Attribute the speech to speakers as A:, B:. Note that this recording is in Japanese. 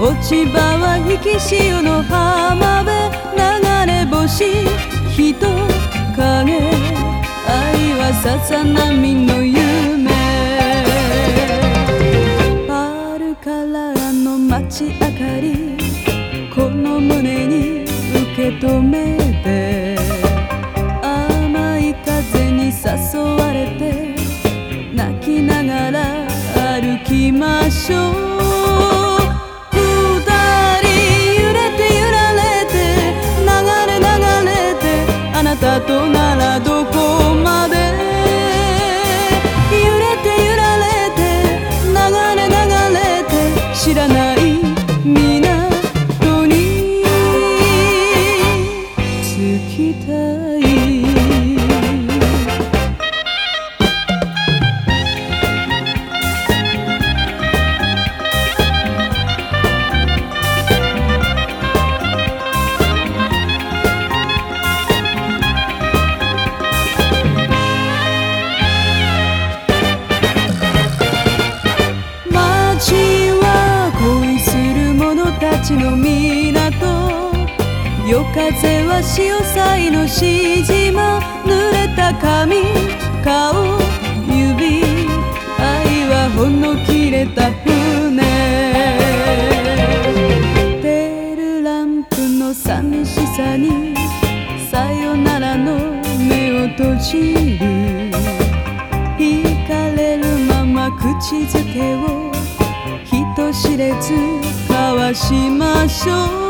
A: 落ち葉は引き潮の浜辺流れ星人影愛はささ波の夢パールカラーの街明かりこの胸に受け止めたとな港。夜風は潮騒のし島濡れた髪。顔。指。愛はほんの切れた船。テールランプの寂しさに。さよならの目を閉じる。惹かれるまま口づけを。人知れず交わしまし手。